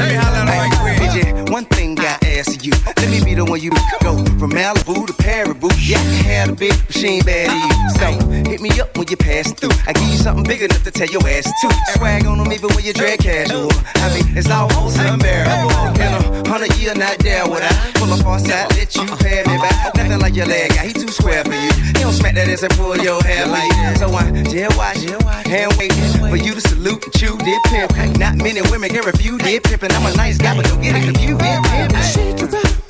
Let me holler right quick. One thing I ask you, let me be the one you go from Malibu to Paribu. Yeah, I have a big machine bad you. So hit me up when you pass through. I give you something big enough to tell your ass to. Swag on them even when you drag casual. I mean, it's almost unbearable. In a hundred year, not there would I pull up on side, let you pay me back. Nothing like your leg guy, he too square for you. He don't smack that ass and pull your hair like that. So I jail watch, hand wait for you to salute and chew dip pimp. Not many women can refuse dip pimp, and I'm a nice guy, but don't get it confused. Dip pimp.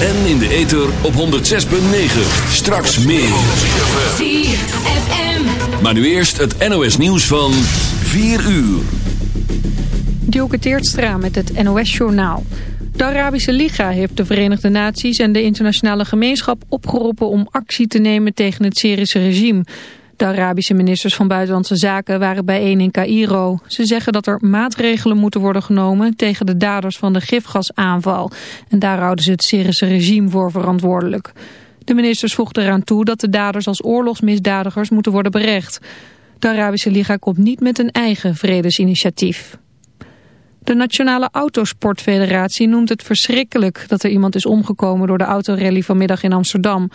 En in de ether op 106.9. Straks meer. ZFM. Maar nu eerst het NOS nieuws van 4 uur. Dielke Teertstra met het NOS-journaal. De Arabische Liga heeft de Verenigde Naties en de internationale gemeenschap opgeroepen om actie te nemen tegen het Syrische regime. De Arabische ministers van Buitenlandse Zaken waren bijeen in Cairo. Ze zeggen dat er maatregelen moeten worden genomen tegen de daders van de gifgasaanval. En daar houden ze het Syrische regime voor verantwoordelijk. De ministers voegden eraan toe dat de daders als oorlogsmisdadigers moeten worden berecht. De Arabische Liga komt niet met een eigen vredesinitiatief. De Nationale Autosportfederatie noemt het verschrikkelijk dat er iemand is omgekomen door de autorally vanmiddag in Amsterdam.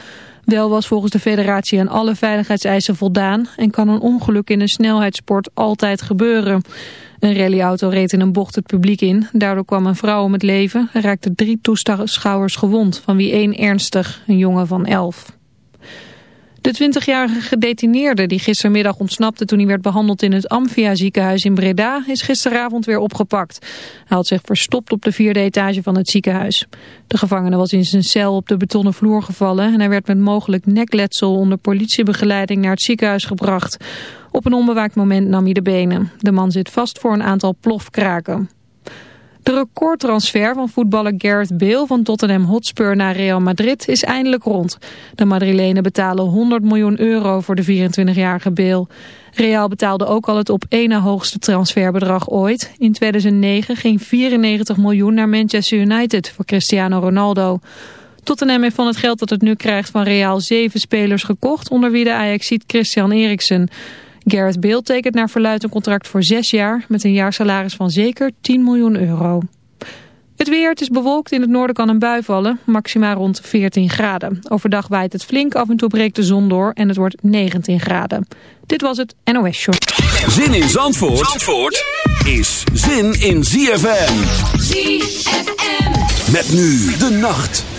Wel was volgens de federatie aan alle veiligheidseisen voldaan en kan een ongeluk in een snelheidssport altijd gebeuren. Een rallyauto reed in een bocht het publiek in. Daardoor kwam een vrouw om het leven en raakte drie toeschouwers gewond, van wie één ernstig, een jongen van elf. De 20-jarige gedetineerde die gistermiddag ontsnapte toen hij werd behandeld in het Amphia ziekenhuis in Breda is gisteravond weer opgepakt. Hij had zich verstopt op de vierde etage van het ziekenhuis. De gevangene was in zijn cel op de betonnen vloer gevallen en hij werd met mogelijk nekletsel onder politiebegeleiding naar het ziekenhuis gebracht. Op een onbewaakt moment nam hij de benen. De man zit vast voor een aantal plofkraken. De recordtransfer van voetballer Gareth Bale van Tottenham Hotspur naar Real Madrid is eindelijk rond. De Madrilenen betalen 100 miljoen euro voor de 24-jarige Bale. Real betaalde ook al het op één hoogste transferbedrag ooit. In 2009 ging 94 miljoen naar Manchester United voor Cristiano Ronaldo. Tottenham heeft van het geld dat het nu krijgt van Real zeven spelers gekocht, onder wie de Ajaxiet Christian Eriksen. Gareth Bale tekent naar verluidt een contract voor zes jaar met een jaarsalaris van zeker 10 miljoen euro. Het weer, het is bewolkt, in het noorden kan een bui vallen, maxima rond 14 graden. Overdag waait het flink, af en toe breekt de zon door en het wordt 19 graden. Dit was het NOS Show. Zin in Zandvoort, Zandvoort is zin in ZFM. ZFM. Met nu de nacht.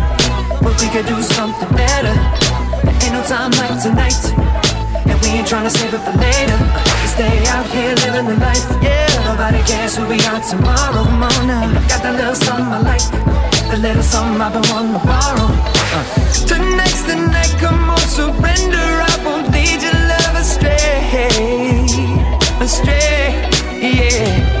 we could do something better. Ain't no time like tonight, and we ain't trying to save it for later. Stay out here living the life. Yeah, nobody cares who we are tomorrow morning. I got that little something I like, the little something I've been wanting to borrow. Uh. Tonight's the night, come on, surrender. I won't lead your love astray, astray. Yeah.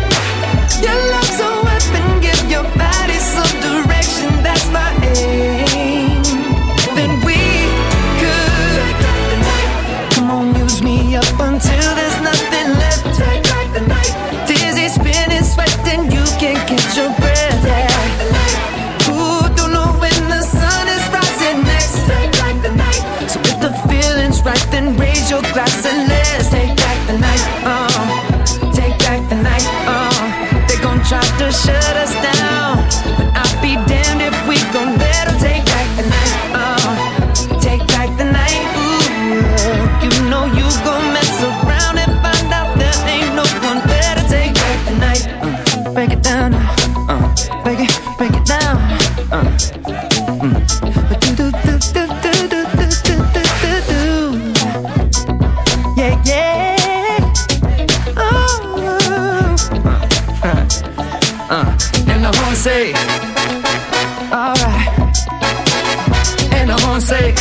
Glass and uh. And the horn say, alright. And the horn say,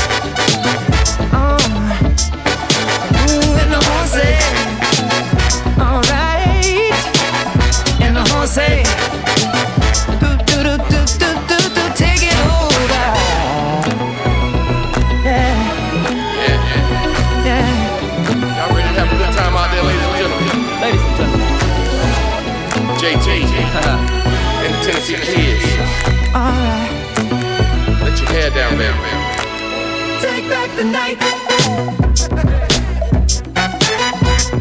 Tennessee Kids. Alright. Let your hair down, man. Take back the night.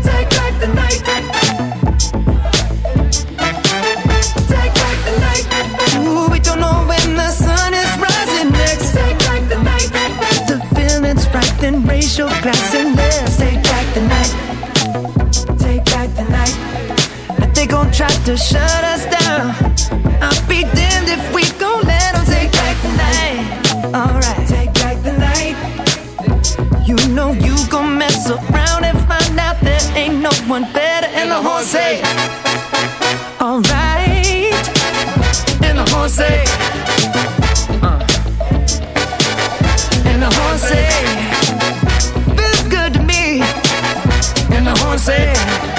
Take back the night. Take back the night. Ooh, we don't know when the sun is rising next. Take back the night. The feeling's right, then your glass and let's take back the night. Take back the night. They gon' try to shut us down. Know you gon' mess around and find out there ain't no one better. And the horn say, Alright. And the horn say, uh. And the horn say, Feels good to me. And the horn say,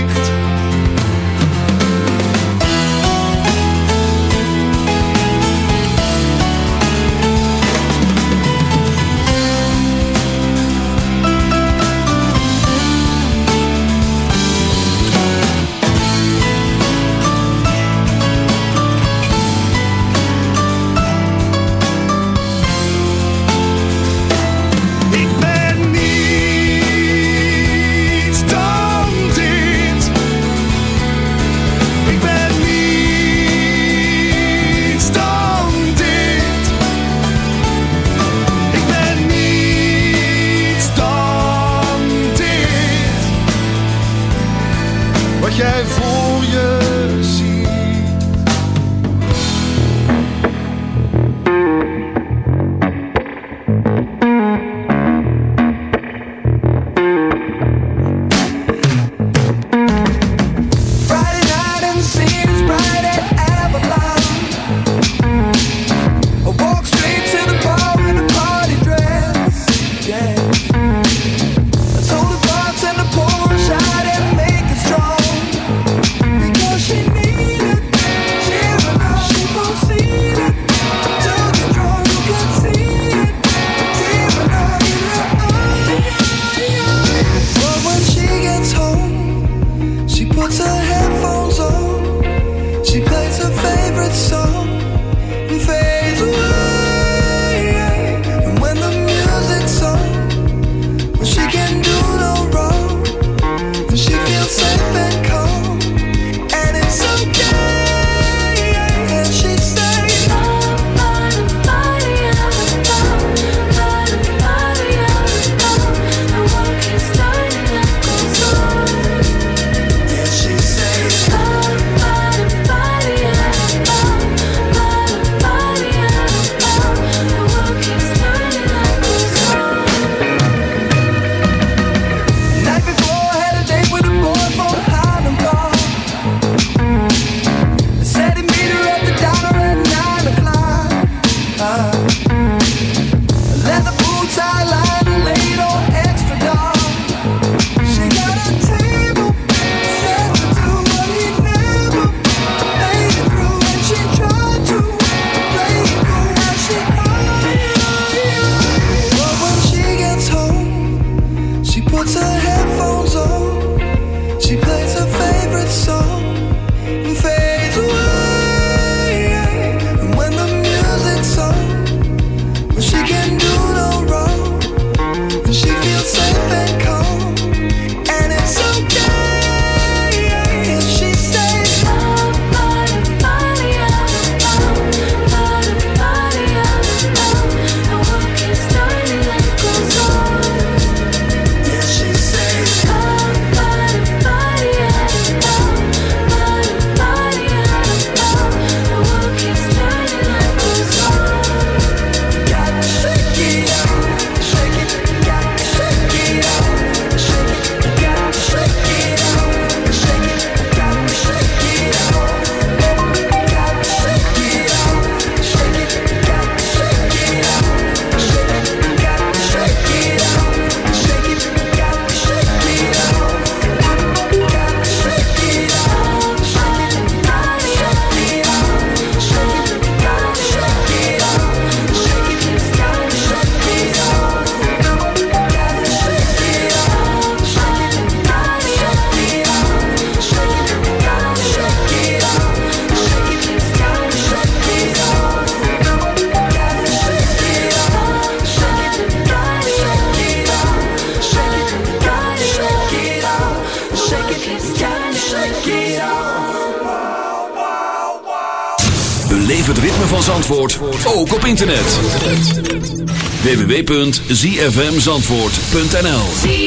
zfmzandvoort.nl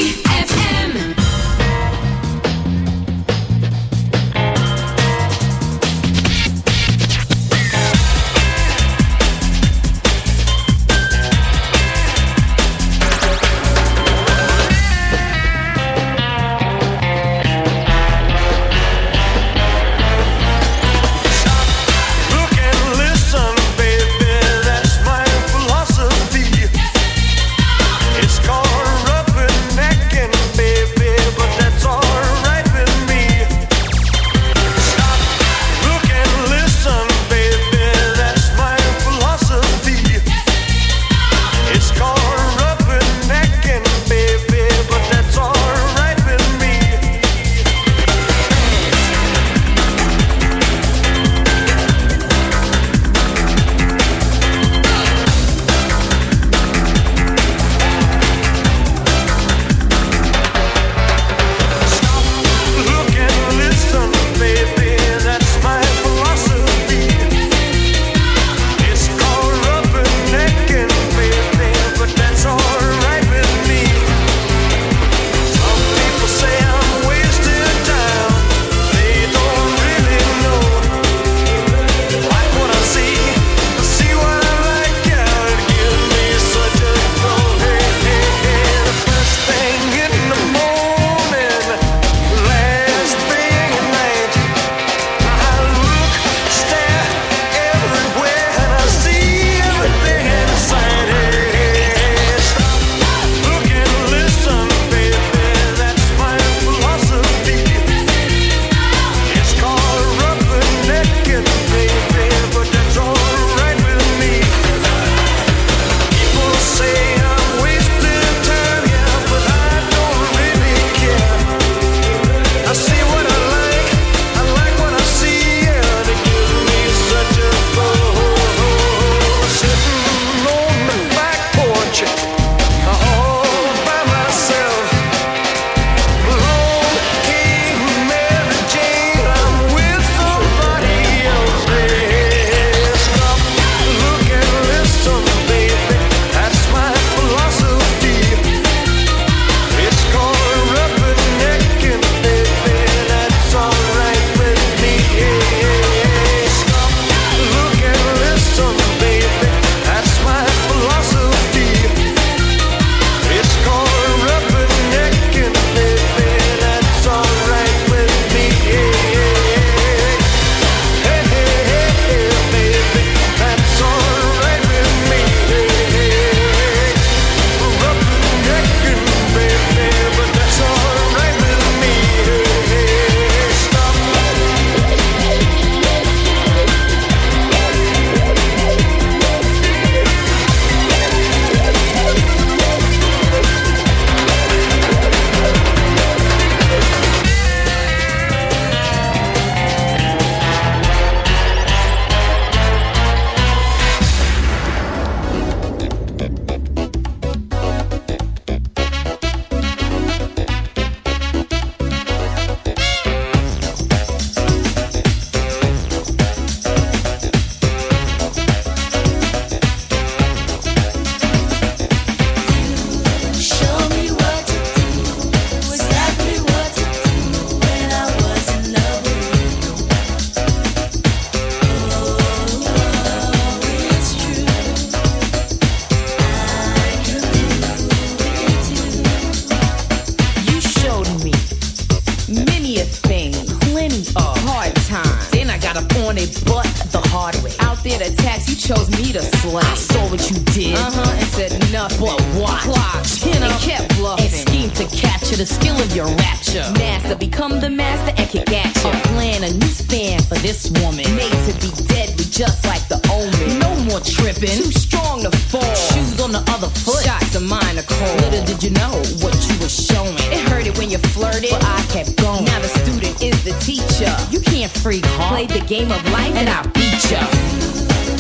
I saw what you did. Uh-huh, and said nothing. But what? Clocked, chin up, and kept bluffing. And schemed to capture the skill of your rapture. Master, become the master and kick at you. Plan, a new span for this woman. Made to be deadly, just like the omen. No more tripping. Too strong to fall. Shoes on the other foot. Shots of mine are cold. Little did you know what you were showing. It hurted when you flirted, but I kept going. Now the student is the teacher. You can't freak hard. Play the game of life and I beat ya.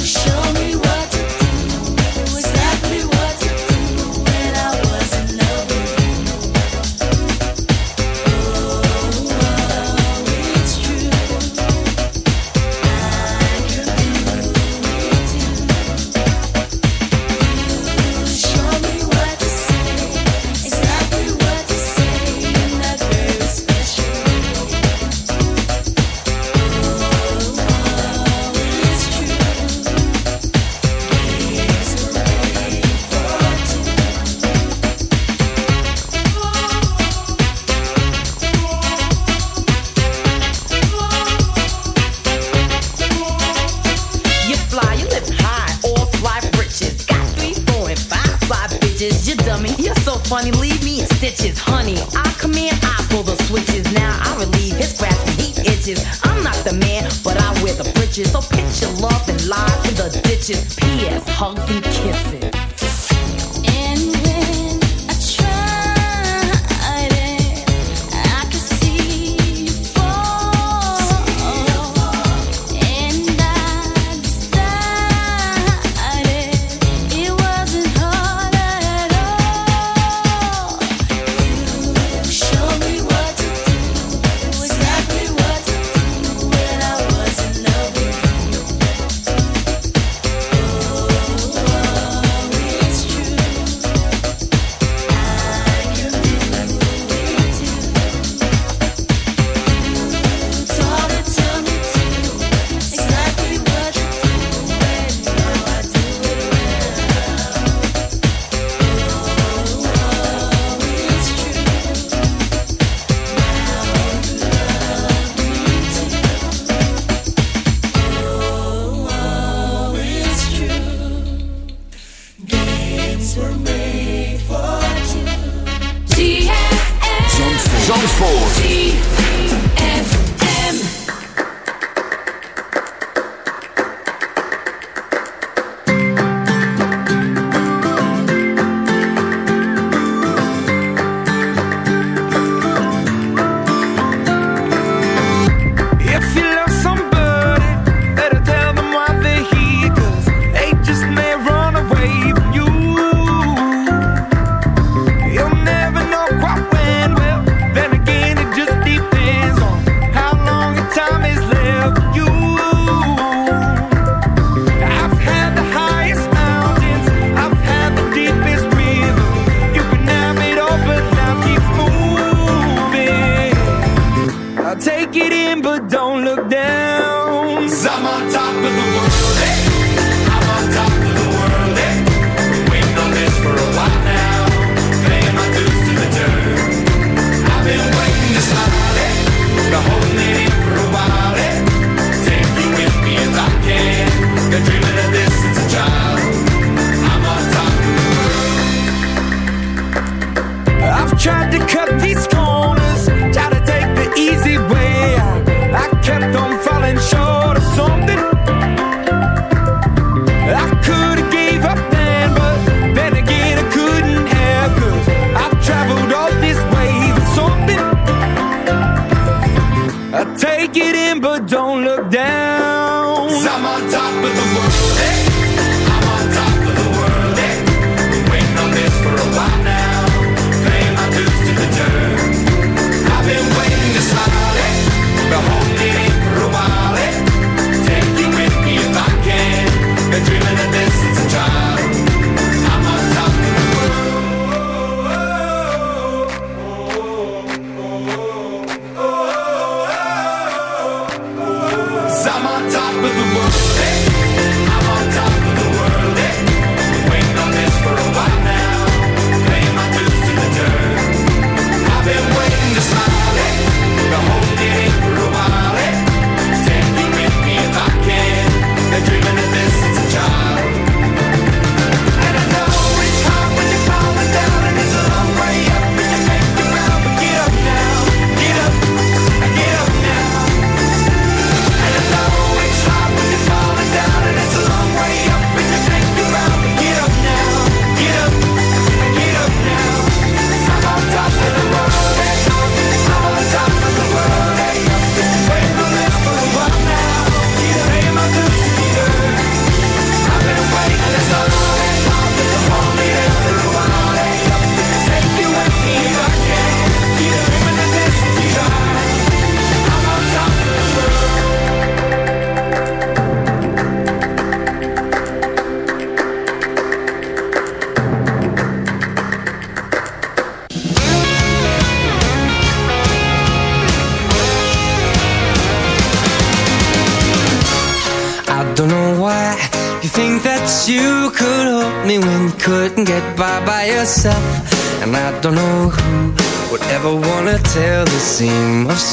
Show me hugs kisses.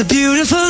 a beautiful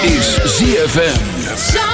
is ZFM.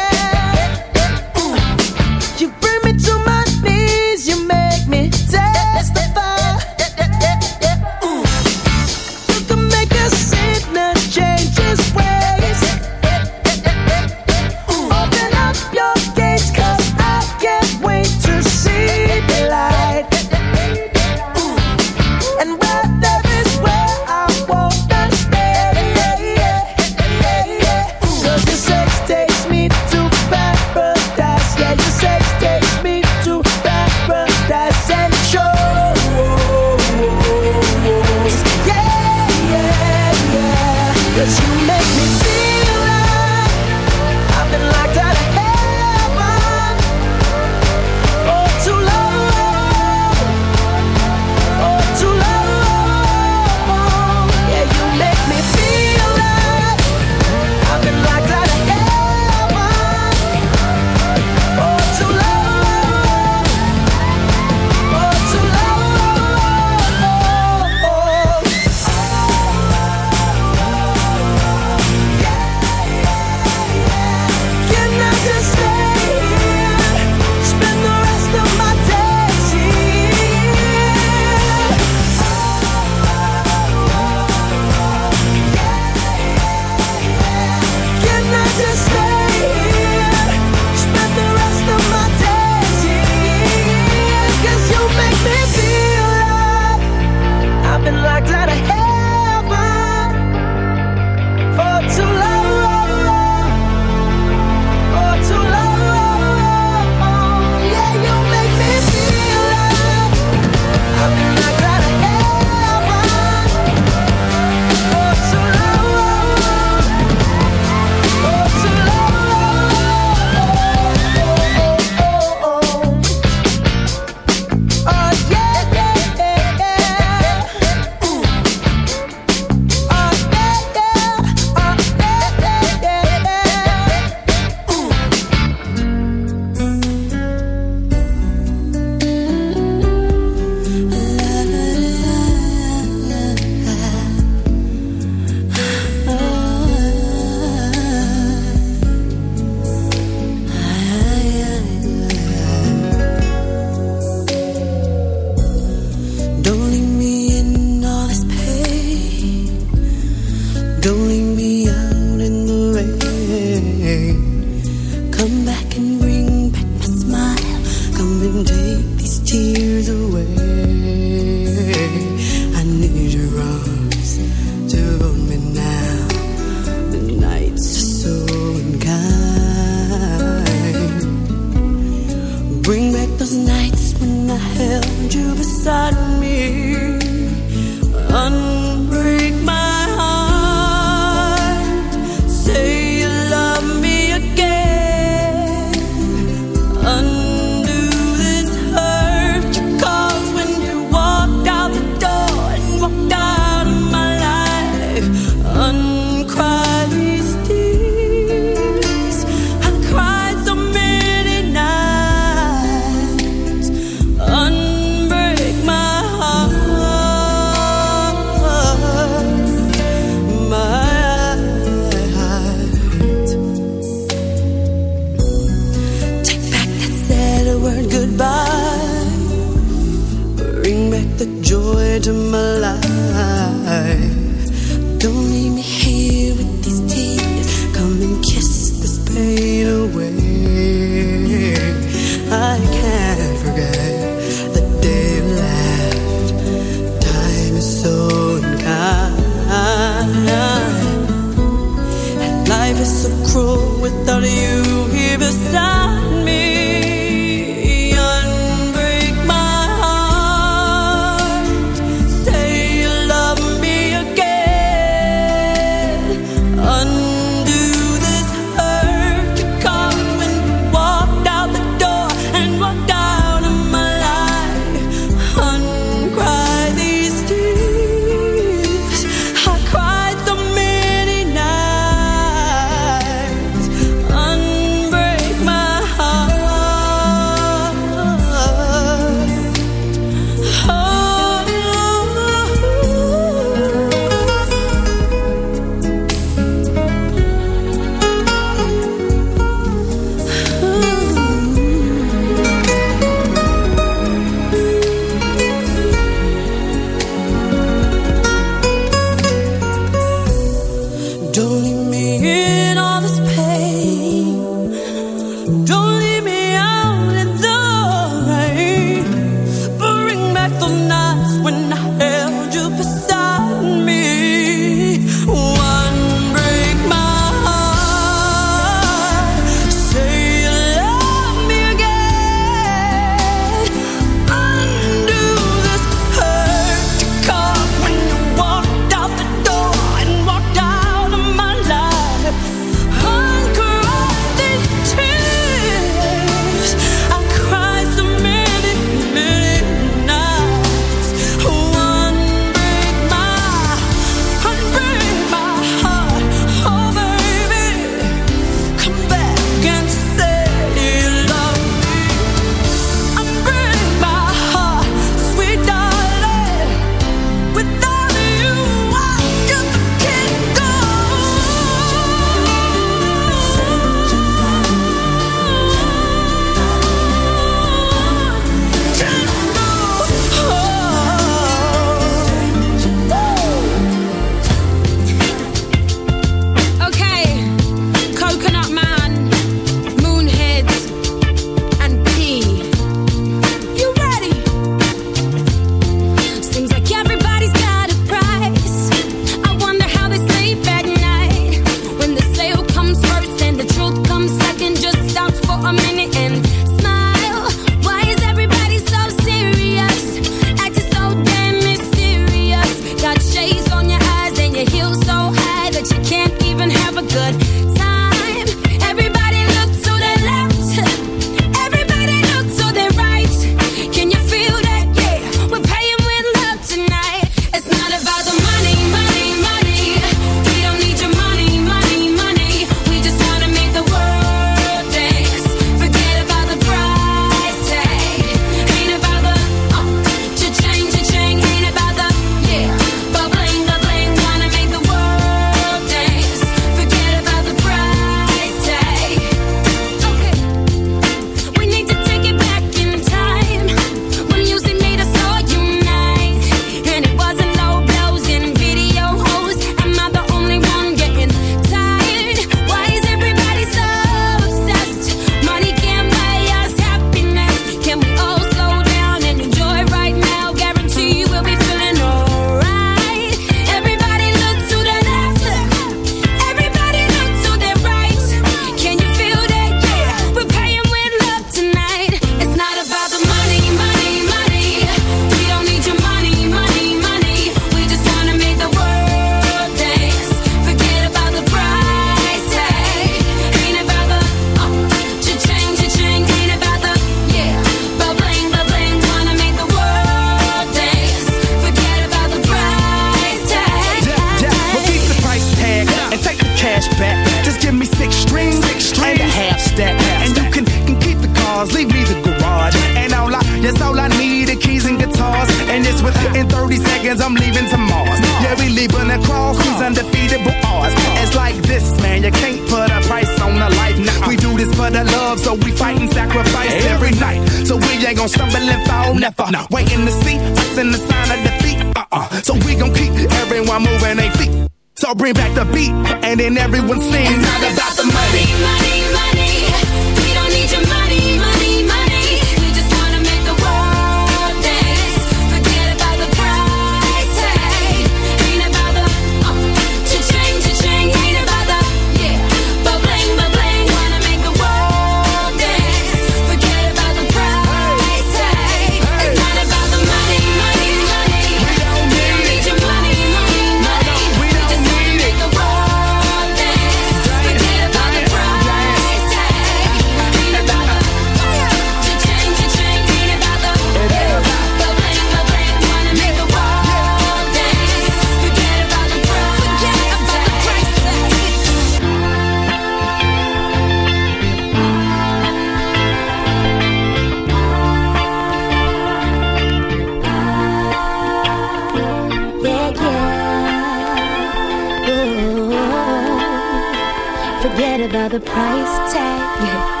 the price tag.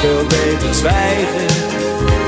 veel beter zwijgen.